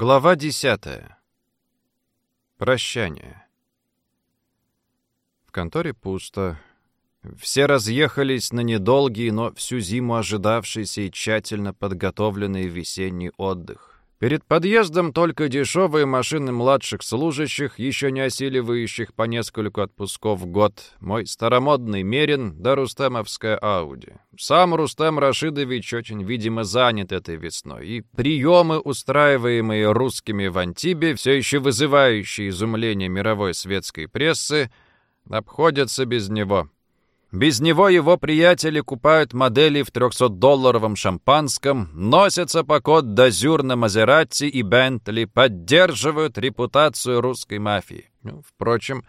Глава десятая. Прощание. В конторе пусто. Все разъехались на недолгий, но всю зиму ожидавшийся и тщательно подготовленный весенний отдых. Перед подъездом только дешевые машины младших служащих, еще не осиливающих по нескольку отпусков в год, мой старомодный Мерин да Рустемовская Ауди. Сам Рустем Рашидович очень, видимо, занят этой весной, и приемы, устраиваемые русскими в Антибе, все еще вызывающие изумление мировой светской прессы, обходятся без него. Без него его приятели купают модели в 300-долларовом шампанском, носятся по код Дазюр на Мазератти и Бентли, поддерживают репутацию русской мафии. Ну, впрочем,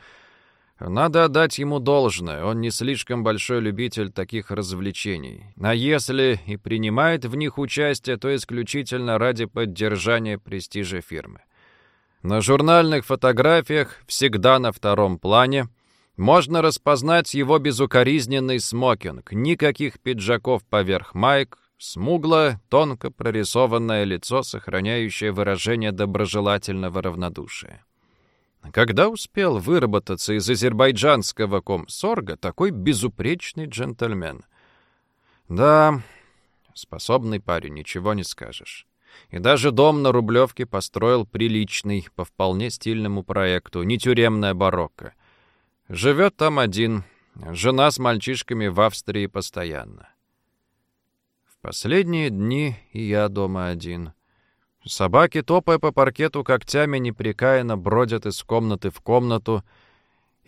надо отдать ему должное, он не слишком большой любитель таких развлечений. А если и принимает в них участие, то исключительно ради поддержания престижа фирмы. На журнальных фотографиях всегда на втором плане – можно распознать его безукоризненный смокинг, никаких пиджаков поверх майк, смуглое, тонко прорисованное лицо, сохраняющее выражение доброжелательного равнодушия. Когда успел выработаться из азербайджанского комсорга такой безупречный джентльмен? Да, способный парень, ничего не скажешь. И даже дом на Рублевке построил приличный, по вполне стильному проекту, не тюремная барокко. Живет там один. Жена с мальчишками в Австрии постоянно. В последние дни и я дома один. Собаки, топая по паркету когтями, непрекаянно бродят из комнаты в комнату,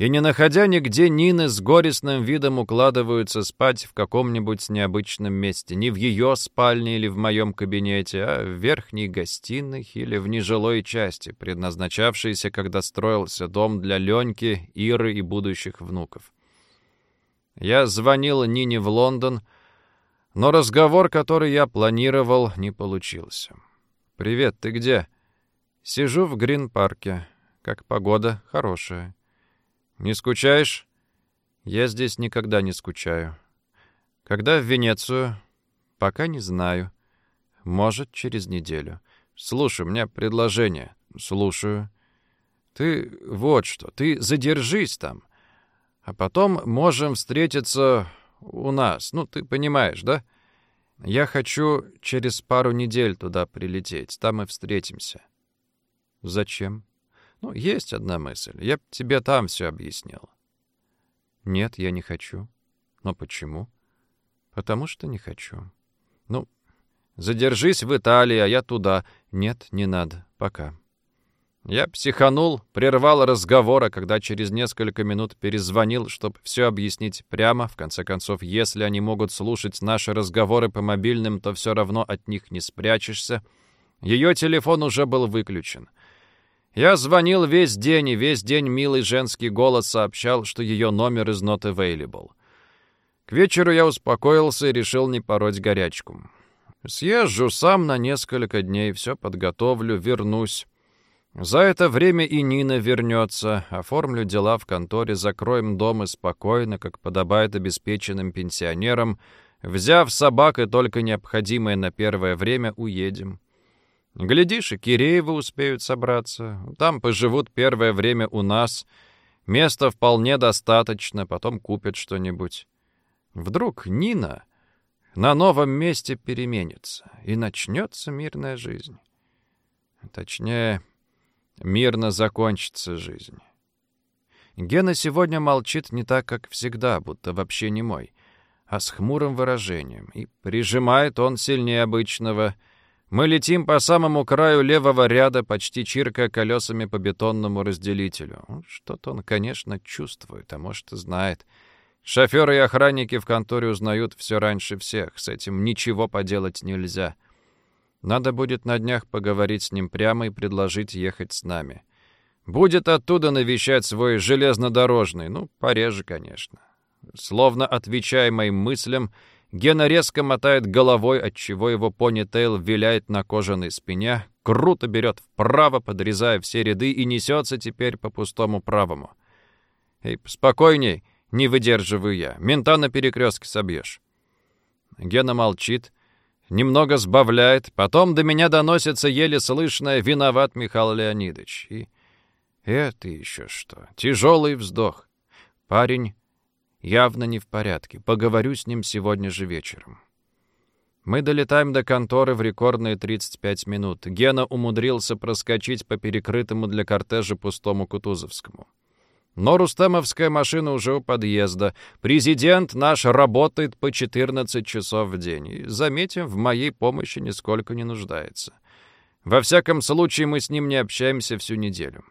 и, не находя нигде Нины, с горестным видом укладываются спать в каком-нибудь необычном месте, не в ее спальне или в моем кабинете, а в верхней гостиной или в нежилой части, предназначавшейся, когда строился дом для Леньки, Иры и будущих внуков. Я звонил Нине в Лондон, но разговор, который я планировал, не получился. «Привет, ты где?» «Сижу в Грин-парке. Как погода? Хорошая». «Не скучаешь?» «Я здесь никогда не скучаю». «Когда в Венецию?» «Пока не знаю. Может, через неделю». «Слушай, у меня предложение». «Слушаю». «Ты вот что, ты задержись там, а потом можем встретиться у нас. Ну, ты понимаешь, да? Я хочу через пару недель туда прилететь, там и встретимся». «Зачем?» Ну, есть одна мысль. Я тебе там все объяснил. Нет, я не хочу. Но почему? Потому что не хочу. Ну, задержись в Италии, а я туда. Нет, не надо. Пока. Я психанул, прервал разговор, а когда через несколько минут перезвонил, чтобы все объяснить прямо, в конце концов, если они могут слушать наши разговоры по мобильным, то все равно от них не спрячешься, ее телефон уже был выключен — я звонил весь день, и весь день милый женский голос сообщал, что ее номер is not available. К вечеру я успокоился и решил не пороть горячку. Съезжу сам на несколько дней, все подготовлю, вернусь. За это время и Нина вернется. Оформлю дела в конторе, закроем дом и спокойно, как подобает обеспеченным пенсионерам, взяв собак и только необходимое на первое время, уедем. Глядишь, и Киреевы успеют собраться. Там поживут первое время у нас. Места вполне достаточно, потом купят что-нибудь. Вдруг Нина на новом месте переменится, и начнется мирная жизнь. Точнее, мирно закончится жизнь. Гена сегодня молчит не так, как всегда, будто вообще не мой, а с хмурым выражением, и прижимает он сильнее обычного — мы летим по самому краю левого ряда, почти чиркая колесами по бетонному разделителю. Что-то он, конечно, чувствует, а может и знает. Шоферы и охранники в конторе узнают все раньше всех. С этим ничего поделать нельзя. Надо будет на днях поговорить с ним прямо и предложить ехать с нами. Будет оттуда навещать свой железнодорожный, ну, пореже, конечно. Словно отвечая моим мыслям, Гена резко мотает головой, отчего его пони-тейл виляет на кожаной спине, круто берет вправо, подрезая все ряды, и несется теперь по пустому правому. «Эй, спокойней!» — не выдерживаю я. «Мента на перекрестке собьешь». Гена молчит, немного сбавляет, потом до меня доносится еле слышное «Виноват Михаил Леонидович». И это еще что? Тяжелый вздох. Парень явно не в порядке. Поговорю с ним сегодня же вечером. Мы долетаем до конторы в рекордные 35 минут. Гена умудрился проскочить по перекрытому для кортежа пустому Кутузовскому. Но рустемовская машина уже у подъезда. Президент наш работает по 14 часов в день. И, заметим, в моей помощи нисколько не нуждается. Во всяком случае, мы с ним не общаемся всю неделю.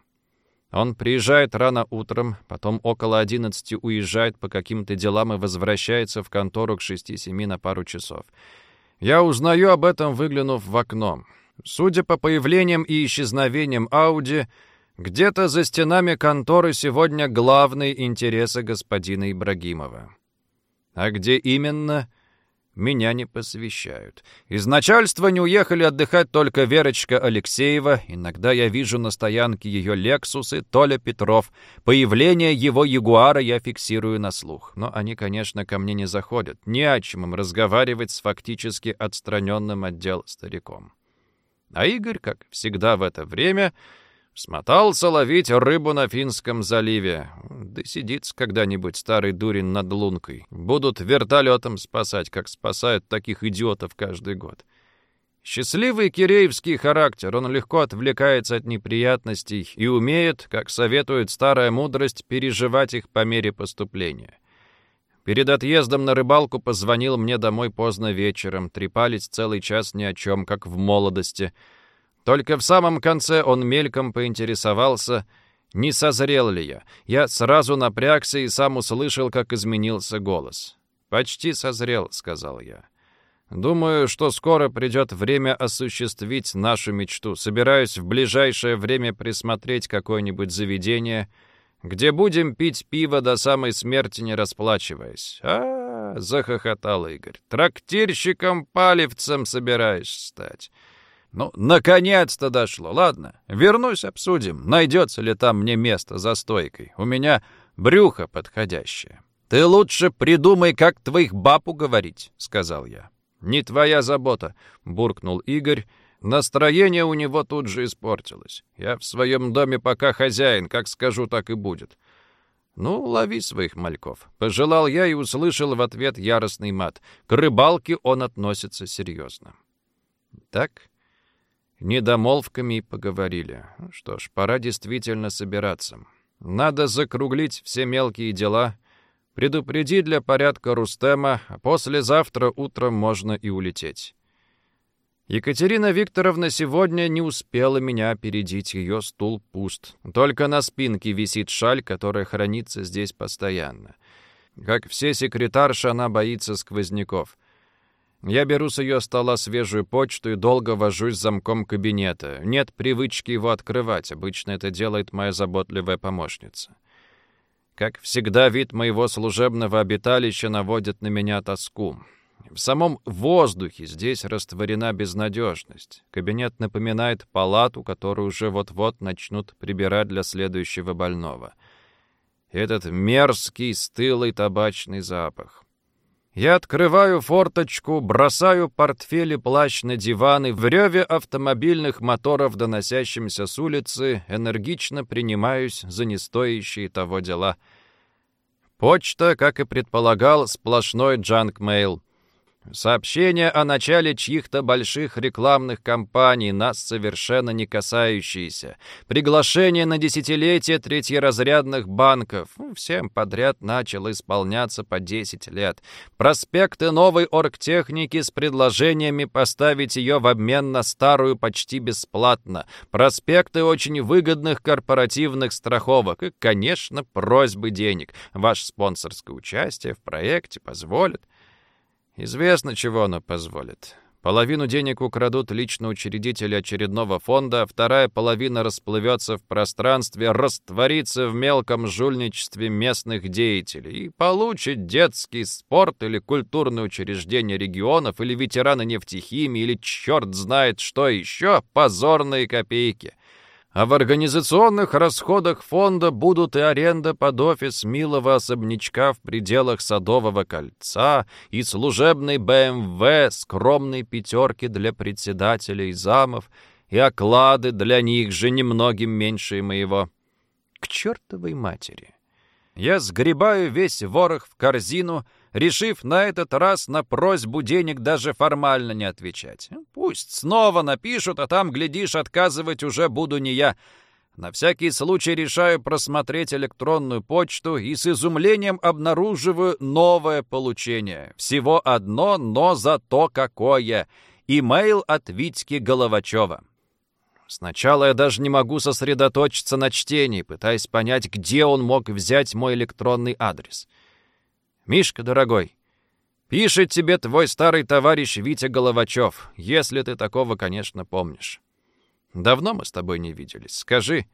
Он приезжает рано утром, потом около 11 уезжает по каким-то делам и возвращается в контору к 6-7 на пару часов. Я узнаю об этом, выглянув в окно. Судя по появлениям и исчезновениям Ауди, где-то за стенами конторы сегодня главные интересы господина Ибрагимова. А где именно, меня не посвящают. Из начальства не уехали отдыхать только Верочка Алексеева. Иногда я вижу на стоянке ее «Лексус» и Толя Петров. Появление его «Ягуара» я фиксирую на слух. Но они, конечно, ко мне не заходят. Не о чем им разговаривать с фактически отстраненным отдел стариком. А Игорь, как всегда в это время, Смотался ловить рыбу на Финском заливе. Да сидится когда-нибудь старый дурень над лункой. Будут вертолетом спасать, как спасают таких идиотов каждый год. Счастливый киреевский характер, он легко отвлекается от неприятностей и умеет, как советует старая мудрость, переживать их по мере поступления. Перед отъездом на рыбалку позвонил мне домой поздно вечером, трепались целый час ни о чем, как в молодости — только в самом конце он мельком поинтересовался, не созрел ли я. Я сразу напрягся и сам услышал, как изменился голос. «Почти созрел», — сказал я. «Думаю, что скоро придет время осуществить нашу мечту. Собираюсь в ближайшее время присмотреть какое-нибудь заведение, где будем пить пиво до самой смерти, не расплачиваясь». «А, захохотал Игорь, — трактирщиком-палевцем собираешься стать». Ну, наконец-то дошло. Ладно, вернусь, обсудим, найдется ли там мне место за стойкой. У меня брюхо подходящее. Ты лучше придумай, как твоих баб уговорить, сказал я. Не твоя забота, буркнул Игорь. Настроение у него тут же испортилось. Я в своем доме пока хозяин, как скажу, так и будет. «Ну, лови своих мальков», — пожелал я и услышал в ответ яростный мат. К рыбалке он относится серьезно. Так, Недомолвками и поговорили. Что ж, пора действительно собираться. Надо закруглить все мелкие дела, предупредить для порядка Рустема, а послезавтра утром можно и улететь. Екатерина Викторовна сегодня не успела меня опередить, ее стул пуст. Только на спинке висит шаль, которая хранится здесь постоянно. Как все секретарши, она боится сквозняков — я беру с ее стола свежую почту и долго вожусь с замком кабинета. Нет привычки его открывать, обычно это делает моя заботливая помощница. Как всегда, вид моего служебного обиталища наводит на меня тоску. В самом воздухе здесь растворена безнадежность. Кабинет напоминает палату, которую уже вот-вот начнут прибирать для следующего больного. Этот мерзкий, стылый табачный запах. Я открываю форточку, бросаю портфель и плащ на диваны, в реве автомобильных моторов, доносящимся с улицы, энергично принимаюсь за нестоящие того дела. Почта, как и предполагал, сплошной джанк-мейл. Сообщения о начале чьих-то больших рекламных кампаний, нас совершенно не касающиеся. Приглашение на десятилетие третьеразрядных банков. Ну, всем подряд начало исполняться по 10 лет. Проспекты новой оргтехники с предложениями поставить ее в обмен на старую почти бесплатно. Проспекты очень выгодных корпоративных страховок. И, конечно, просьбы денег. Ваше спонсорское участие в проекте позволит. Известно, чего оно позволит. Половину денег украдут лично учредители очередного фонда, вторая половина расплывется в пространстве, растворится в мелком жульничестве местных деятелей и получит детский спорт или культурное учреждение регионов, или ветераны нефтехимии, или черт знает что еще, позорные копейки. А в организационных расходах фонда будут и аренда под офис милого особнячка в пределах Садового кольца, и служебный БМВ, скромной пятерки для председателей замов, и оклады для них же немногим меньше моего. К чертовой матери! Я сгребаю весь ворох в корзину — решив на этот раз на просьбу денег даже формально не отвечать. Пусть снова напишут, а там, глядишь, отказывать уже буду не я. На всякий случай решаю просмотреть электронную почту и с изумлением обнаруживаю новое получение. Всего одно, но зато какое. Имейл от Витьки Головачева. Сначала я даже не могу сосредоточиться на чтении, пытаясь понять, где он мог взять мой электронный адрес. «Мишка, дорогой, пишет тебе твой старый товарищ Витя Головачев, если ты такого, конечно, помнишь. Давно мы с тобой не виделись. Скажи,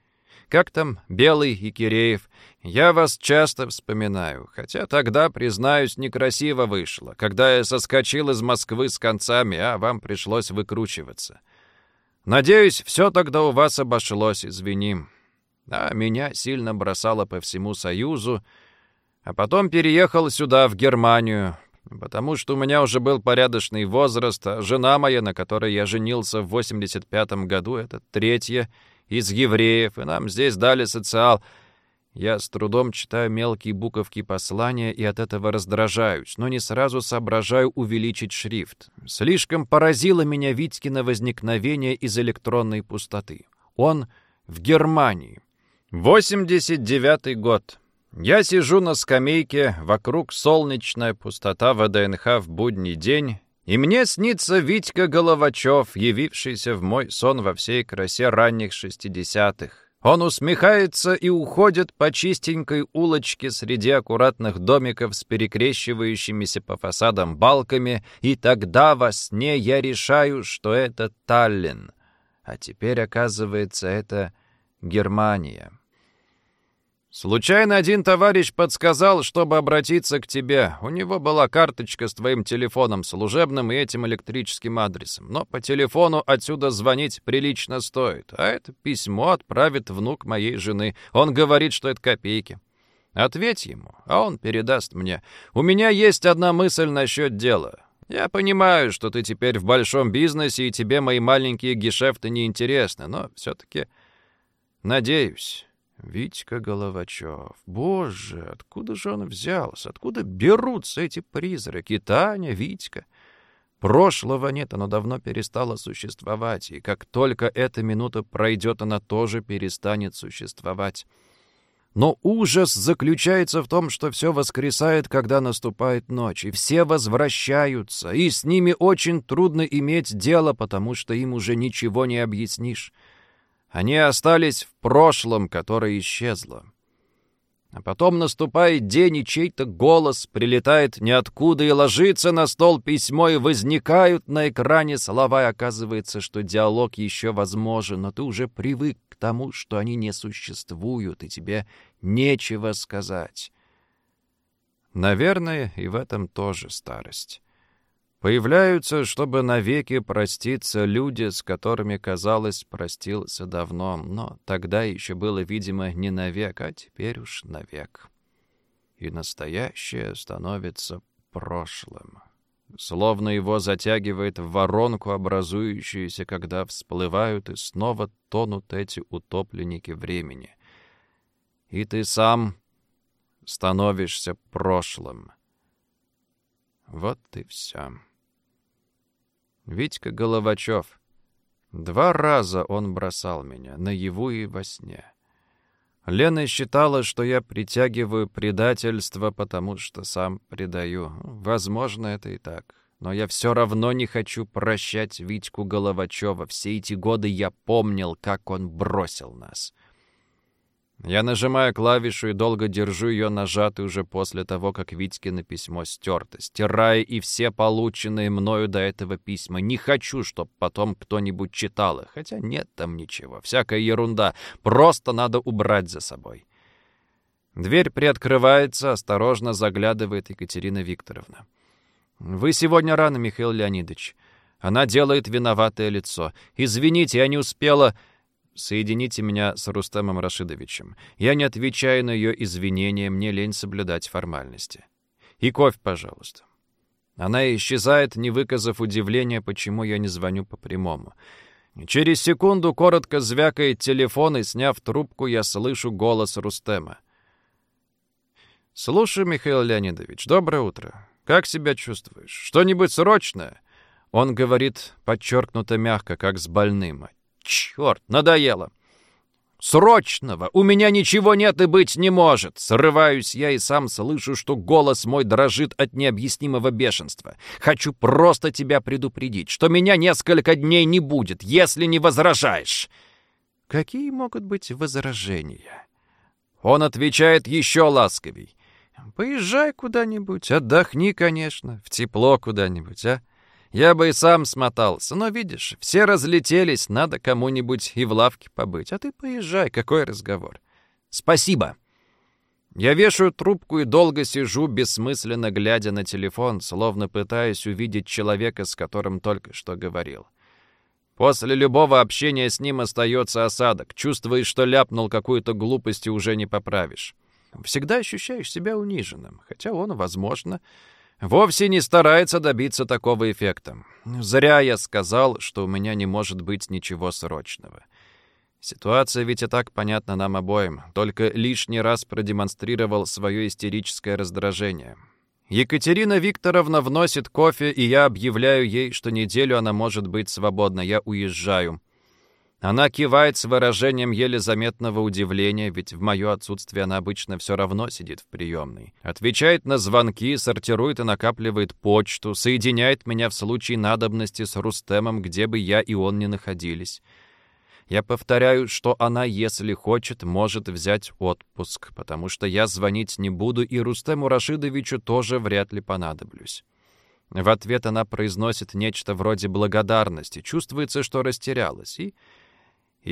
как там Белый и Киреев? Я вас часто вспоминаю, хотя тогда, признаюсь, некрасиво вышло, когда я соскочил из Москвы с концами, а вам пришлось выкручиваться. Надеюсь, все тогда у вас обошлось, извини. А меня сильно бросало по всему Союзу, а потом переехал сюда, в Германию, потому что у меня уже был порядочный возраст, а жена моя, на которой я женился в 85-м году, это третья из евреев, и нам здесь дали социал. Я с трудом читаю мелкие буковки послания и от этого раздражаюсь, но не сразу соображаю увеличить шрифт. Слишком поразило меня Витькино возникновение из электронной пустоты. Он в Германии. 89-й год. Я сижу на скамейке, вокруг солнечная пустота ВДНХ в будний день, и мне снится Витька Головачев, явившийся в мой сон во всей красе ранних шестидесятых. Он усмехается и уходит по чистенькой улочке среди аккуратных домиков с перекрещивающимися по фасадам балками, и тогда во сне я решаю, что это Таллин. А теперь, оказывается, это Германия. Случайно один товарищ подсказал, чтобы обратиться к тебе. У него была карточка с твоим телефоном служебным и этим электрическим адресом. Но по телефону отсюда звонить прилично стоит. А это письмо отправит внук моей жены. Он говорит, что это копейки. Ответь ему, а он передаст мне. У меня есть одна мысль насчет дела. Я понимаю, что ты теперь в большом бизнесе, и тебе мои маленькие гешефты не интересны, но все-таки надеюсь... Витька Головачев. Боже, откуда же он взялся? Откуда берутся эти призраки? Таня, Витька. Прошлого нет, оно давно перестало существовать, и как только эта минута пройдет, она тоже перестанет существовать. Но ужас заключается в том, что все воскресает, когда наступает ночь, и все возвращаются, и с ними очень трудно иметь дело, потому что им уже ничего не объяснишь. Они остались в прошлом, которое исчезло. А потом наступает день, и чей-то голос прилетает ниоткуда и ложится на стол письмо, и возникают на экране слова, и оказывается, что диалог еще возможен, но ты уже привык к тому, что они не существуют, и тебе нечего сказать. Наверное, и в этом тоже старость. Появляются, чтобы навеки проститься люди, с которыми, казалось, простился давно, но тогда еще было, видимо, не навек, а теперь уж навек. И настоящее становится прошлым. Словно его затягивает в воронку, образующуюся, когда всплывают и снова тонут эти утопленники времени. И ты сам становишься прошлым. Вот и все. Витька Головачев. Два раза он бросал меня, наяву и во сне. Лена считала, что я притягиваю предательство, потому что сам предаю. Возможно, это и так. Но я все равно не хочу прощать Витьку Головачева. Все эти годы я помнил, как он бросил нас. Я нажимаю клавишу и долго держу ее нажатой уже после того, как Витькино письмо стерто, стирая и все полученные мною до этого письма. Не хочу, чтобы потом кто-нибудь читал их, хотя нет там ничего, всякая ерунда, просто надо убрать за собой. Дверь приоткрывается, осторожно заглядывает Екатерина Викторовна. «Вы сегодня рано, Михаил Леонидович». Она делает виноватое лицо. «Извините, я не успела...» Соедините меня с Рустемом Рашидовичем. Я не отвечаю на ее извинения, мне лень соблюдать формальности. И кофе, пожалуйста. Она исчезает, не выказав удивления, почему я не звоню по прямому. Через секунду коротко звякает телефон, и, сняв трубку, я слышу голос Рустема. «Слушай, Михаил Леонидович, доброе утро. Как себя чувствуешь? Что-нибудь срочное?» Он говорит подчеркнуто мягко, как с больным. «Черт, надоело! Срочного! У меня ничего нет и быть не может!» Срываюсь я и сам слышу, что голос мой дрожит от необъяснимого бешенства. «Хочу просто тебя предупредить, что меня несколько дней не будет, если не возражаешь!» Какие могут быть возражения? Он отвечает еще ласковей. «Поезжай куда-нибудь, отдохни, конечно, в тепло куда-нибудь, а?» Я бы и сам смотался, но, видишь, все разлетелись, надо кому-нибудь и в лавке побыть. А ты поезжай, какой разговор. Спасибо. Я вешаю трубку и долго сижу, бессмысленно глядя на телефон, словно пытаясь увидеть человека, с которым только что говорил. После любого общения с ним остается осадок. Чувствуешь, что ляпнул какую-то глупость и уже не поправишь. Всегда ощущаешь себя униженным, хотя он, возможно, вовсе не старается добиться такого эффекта. Зря я сказал, что у меня не может быть ничего срочного. Ситуация ведь и так понятна нам обоим, только лишний раз продемонстрировал свое истерическое раздражение. Екатерина Викторовна вносит кофе, и я объявляю ей, что неделю она может быть свободна, я уезжаю. Она кивает с выражением еле заметного удивления, ведь в мое отсутствие она обычно все равно сидит в приемной. Отвечает на звонки, сортирует и накапливает почту, соединяет меня в случае надобности с Рустемом, где бы я и он ни находились. Я повторяю, что она, если хочет, может взять отпуск, потому что я звонить не буду, и Рустему Рашидовичу тоже вряд ли понадоблюсь. В ответ она произносит нечто вроде благодарности, чувствуется, что растерялась, и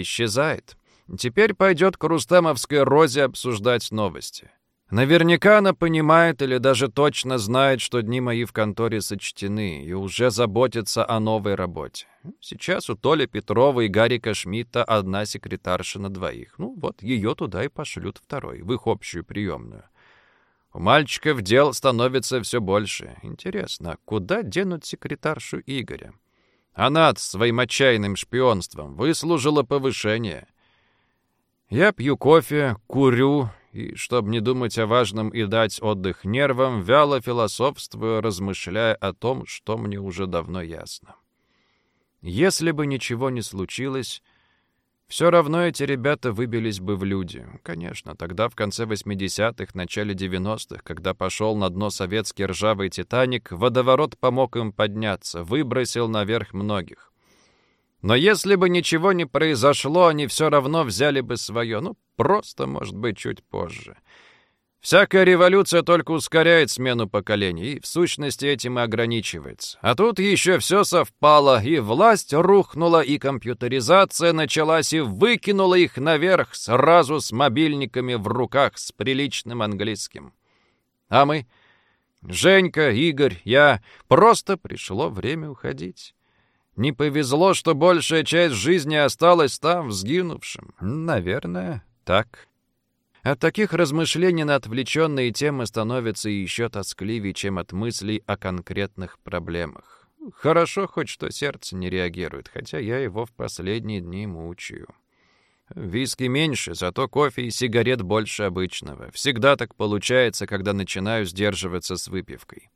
исчезает. Теперь пойдет к Рустемовской розе обсуждать новости. Наверняка она понимает или даже точно знает, что дни мои в конторе сочтены, и уже заботится о новой работе. Сейчас у Толи Петрова и Гарика Шмидта одна секретарша на двоих. Ну вот, ее туда и пошлют второй, в их общую приемную. У мальчиков дел становится все больше. Интересно, куда денут секретаршу Игоря? Она своим отчаянным шпионством выслужила повышение. Я пью кофе, курю, и, чтобы не думать о важном и дать отдых нервам, вяло философствую, размышляя о том, что мне уже давно ясно. Если бы ничего не случилось, все равно эти ребята выбились бы в люди. Конечно, тогда в конце 80-х, начале 90-х, когда пошел на дно советский ржавый «Титаник», водоворот помог им подняться, выбросил наверх многих. Но если бы ничего не произошло, они все равно взяли бы свое. Ну, просто, может быть, чуть позже. Всякая революция только ускоряет смену поколений, и в сущности этим и ограничивается. А тут еще все совпало, и власть рухнула, и компьютеризация началась, и выкинула их наверх сразу с мобильниками в руках с приличным английским. А мы, Женька, Игорь, я, просто пришло время уходить. Не повезло, что большая часть жизни осталась там, сгинувшим. Наверное, так. От таких размышлений на отвлеченные темы становится еще тоскливее, чем от мыслей о конкретных проблемах. Хорошо хоть что сердце не реагирует, хотя я его в последние дни мучаю. Виски меньше, зато кофе и сигарет больше обычного. Всегда так получается, когда начинаю сдерживаться с выпивкой.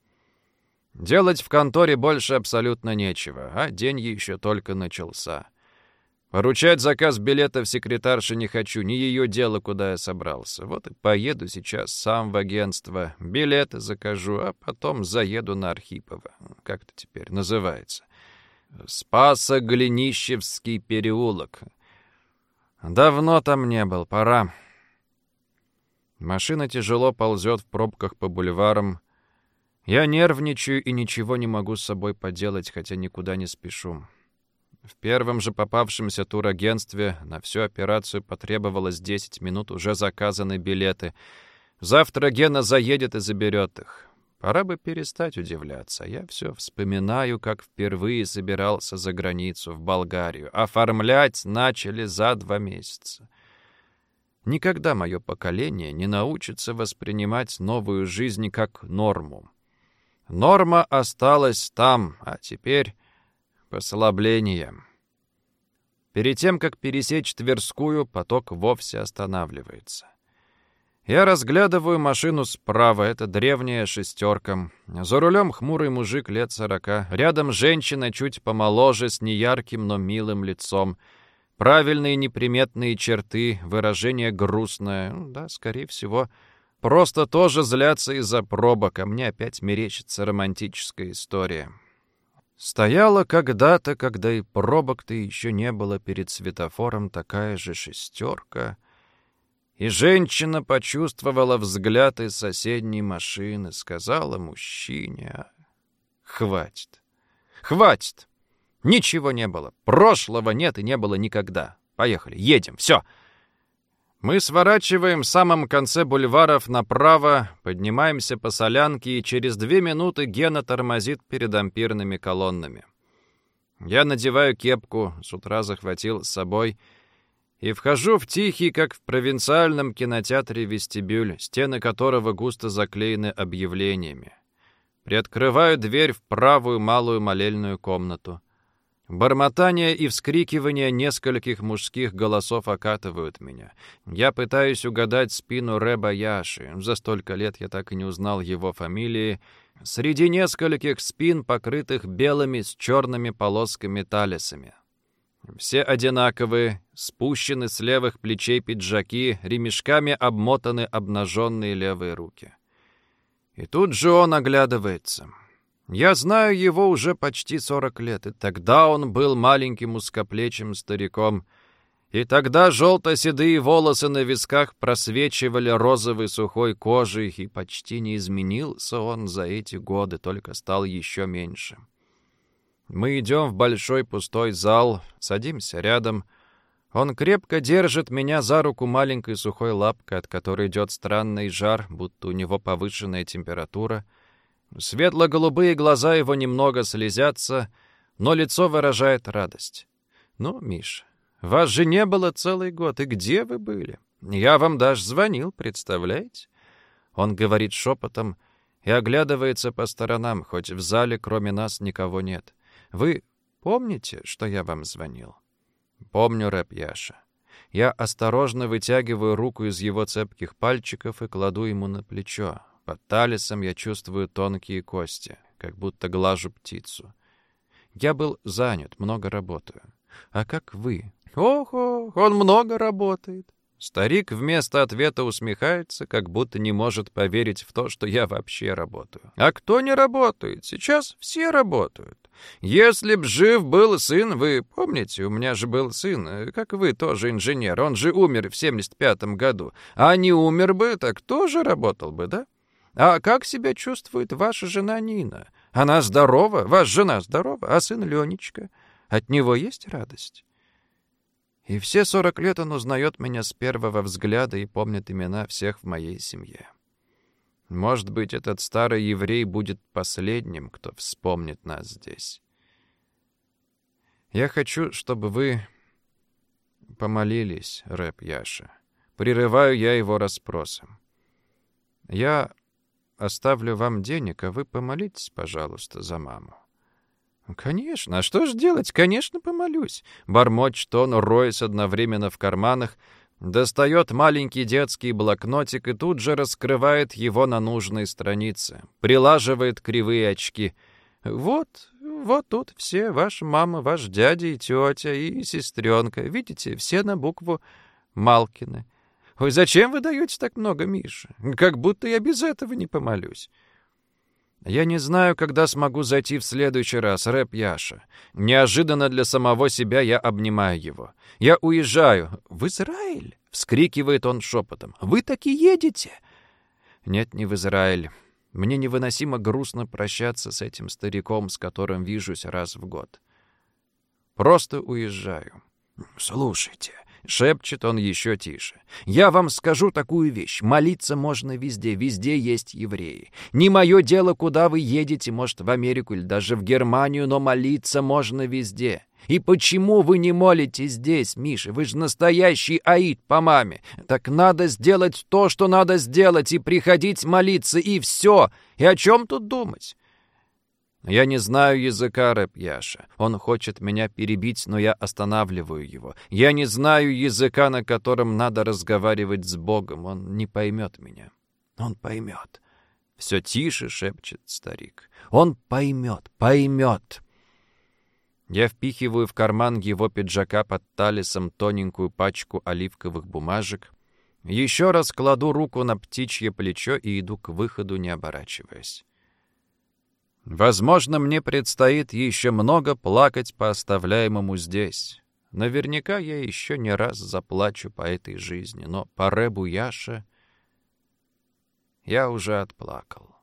Делать в конторе больше абсолютно нечего, а день еще только начался. Поручать заказ билетов секретарше не хочу, не ее дело, куда я собрался. Вот и поеду сейчас сам в агентство, билеты закажу, а потом заеду на Архипова. Как это теперь называется? Спасо-Глинищевский переулок. Давно там не был, пора. Машина тяжело ползет в пробках по бульварам. Я нервничаю и ничего не могу с собой поделать, хотя никуда не спешу. В первом же попавшемся турагентстве на всю операцию потребовалось 10 минут, уже заказаны билеты. Завтра Гена заедет и заберет их. Пора бы перестать удивляться. Я все вспоминаю, как впервые собирался за границу, в Болгарию. Оформлять начали за два месяца. Никогда мое поколение не научится воспринимать новую жизнь как норму. Норма осталась там, а теперь послабление. Перед тем, как пересечь Тверскую, поток вовсе останавливается. Я разглядываю машину справа, это древняя шестерка. За рулем хмурый мужик лет сорока. Рядом женщина чуть помоложе, с неярким, но милым лицом. Правильные неприметные черты, выражение грустное. Ну да, скорее всего, просто тоже злятся из-за пробок, а мне опять мерещится романтическая история. Стояла когда-то, когда и пробок-то еще не было перед светофором, такая же шестерка. И женщина почувствовала взгляд из соседней машины, сказала мужчине, «Хватит, хватит!» Ничего не было. Прошлого нет и не было никогда. Поехали, едем, все. Мы сворачиваем в самом конце бульваров направо, поднимаемся по солянке, и через две минуты Гена тормозит перед ампирными колоннами. Я надеваю кепку, с утра захватил с собой, и вхожу в тихий, как в провинциальном кинотеатре, вестибюль, стены которого густо заклеены объявлениями. Приоткрываю дверь в правую малую молельную комнату. Бормотание и вскрикивание нескольких мужских голосов окатывают меня. Я пытаюсь угадать спину Рэба Яши. За столько лет я так и не узнал его фамилии. Среди нескольких спин, покрытых белыми с черными полосками-талисами. Все одинаковые, спущены с левых плечей пиджаки, ремешками обмотаны обнаженные левые руки. И тут же он оглядывается. Я знаю его уже почти сорок лет, и тогда он был маленьким узкоплечим стариком, и тогда желто-седые волосы на висках просвечивали розовой сухой кожей, и почти не изменился он за эти годы, только стал еще меньше. Мы идем в большой пустой зал, садимся рядом. Он крепко держит меня за руку маленькой сухой лапкой, от которой идет странный жар, будто у него повышенная температура — Светло-голубые глаза его немного слезятся, но лицо выражает радость. «Ну, Миш, вас же не было целый год, и где вы были? Я вам даже звонил, представляете?» Он говорит шепотом и оглядывается по сторонам, хоть в зале кроме нас никого нет. «Вы помните, что я вам звонил?» «Помню, рэп Яша». Я осторожно вытягиваю руку из его цепких пальчиков и кладу ему на плечо. Под талисом я чувствую тонкие кости, как будто глажу птицу. Я был занят, много работаю. А как вы? Ох-ох, он много работает. Старик вместо ответа усмехается, как будто не может поверить в то, что я вообще работаю. А кто не работает? Сейчас все работают. Если б жив был сын, вы помните, у меня же был сын, как вы, тоже инженер, он же умер в 75-м году. А не умер бы, так тоже работал бы, да? А как себя чувствует ваша жена Нина? Она здорова, ваша жена здорова, а сын Ленечка? От него есть радость? И все сорок лет он узнает меня с первого взгляда и помнит имена всех в моей семье. Может быть, этот старый еврей будет последним, кто вспомнит нас здесь. Я хочу, чтобы вы помолились, рэп Яша. Прерываю я его расспросом. Я оставлю вам денег, а вы помолитесь, пожалуйста, за маму». «Конечно. А что ж делать? Конечно, помолюсь». Бормочет он, роясь одновременно в карманах, достает маленький детский блокнотик и тут же раскрывает его на нужной странице, прилаживает кривые очки. «Вот, вот тут все, ваша мама, ваш дядя и тетя, и сестренка. Видите, все на букву Малкины. Ой, зачем вы даете так много, Миша? Как будто я без этого не помолюсь. Я не знаю, когда смогу зайти в следующий раз, рэп Яша. Неожиданно для самого себя я обнимаю его. Я уезжаю. В Израиль? Вскрикивает он шепотом. Вы таки едете? Нет, не в Израиль. Мне невыносимо грустно прощаться с этим стариком, с которым вижусь раз в год. Просто уезжаю. Слушайте, Шепчет он еще тише. «Я вам скажу такую вещь. Молиться можно везде. Везде есть евреи. Не мое дело, куда вы едете, может, в Америку или даже в Германию, но молиться можно везде. И почему вы не молитесь здесь, Миша? Вы же настоящий аид по маме. Так надо сделать то, что надо сделать, и приходить молиться, и все. И о чем тут думать? Я не знаю языка, рэп Яша. Он хочет меня перебить, но я останавливаю его. Я не знаю языка, на котором надо разговаривать с Богом. Он не поймет меня. Он поймет. Все тише шепчет старик. Он поймет, поймет. Я впихиваю в карман его пиджака под талисом тоненькую пачку оливковых бумажек, еще раз кладу руку на птичье плечо и иду к выходу, не оборачиваясь. Возможно, мне предстоит еще много плакать по оставляемому здесь. Наверняка я еще не раз заплачу по этой жизни, но по Рэбу Яше я уже отплакал.